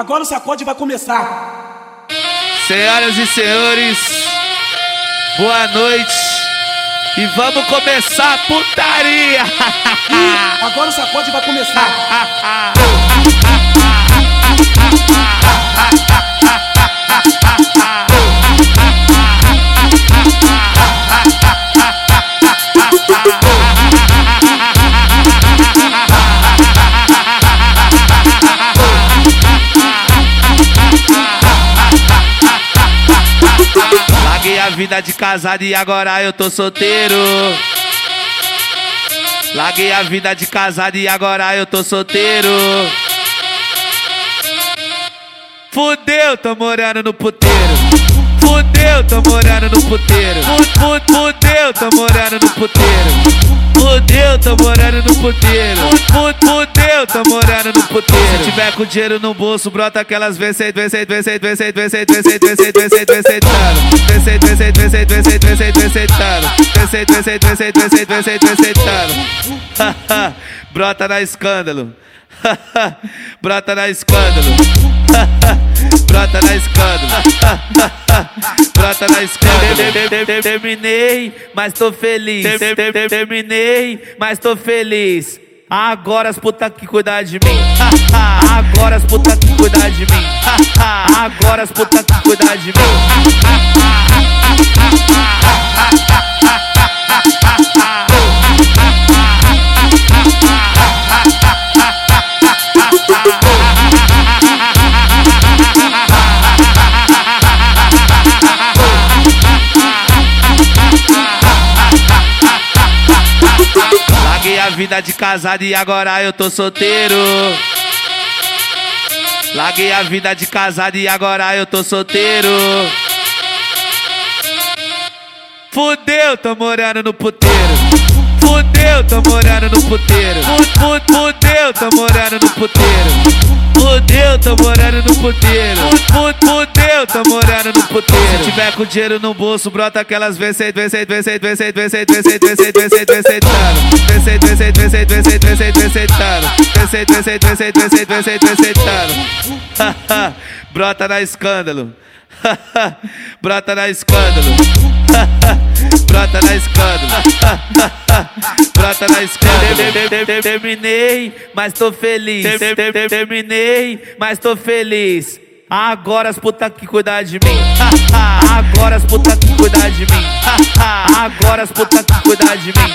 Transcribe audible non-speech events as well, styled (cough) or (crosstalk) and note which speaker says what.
Speaker 1: Agora o sacode vai começar.
Speaker 2: Senhoras e senhores, boa noite. E vamos começar a putaria.
Speaker 1: Agora o sacode vai começar. (laughs)
Speaker 2: Larguei a vida de casado e agora eu tô solteiro. Larguei a vida de casado e agora eu tô solteiro. Fudeu, tô morando no puteiro. Fudeu, tô morando no puteiro. Fu- fu- Fudeu, tô morando no puteiro. Fudeu, tô morando no puteiro. Fu- fu- Fudeu, tô morando no puteiro. Se tiver com dinheiro no bolso, brota aquelas vezes, vezes, vezes, vezes, vezes, vezes, vezes, vezes, vezes, vezes, Vezes, vezes, vezes, vezes, vezes, vezes, vezes, Vezes, vezes, vezes, vezes, vezes, vezes, Brota na escândalo. Brota na escândalo. (laughs) Brota na escândalo. (laughs) Brota na escândalo. Terminei, mas tô feliz. Terminei, mas tô feliz. Agora as putas que cuidar de mim. (laughs) Agora as putas que cuidar de mim. Agora as putas que cuidar de mim. Larguei a vida de casado e agora eu tô solteiro. Larguei a vida de casado e agora eu tô solteiro. Fudeu, tô morando no puteiro. Fudeu, tô morando no puteiro. Fu- fu- Fudeu, tô morando no puteiro. Fudeu, tô morando no puteiro. Fu- fu- Fudeu, tô morando no puteiro. Se tiver com dinheiro no bolso, brota aquelas vezes, vezes, vezes, vezes, vezes, vezes, vezes, vezes, vezes, vezes, Vezes, vezes, vezes, vezes, vezes, vezes, vezes, Vezes, vezes, vezes, vezes, vezes, vezes, Brota na escândalo. Brota na escândalo. Brota na escândalo. Na escândalo. Terminei, mas tô feliz. Terminei, mas tô feliz. Agora as putas que cuidar de mim. (laughs) Agora as putas que cuidar de mim. (laughs) Agora as putas que cuidar de mim.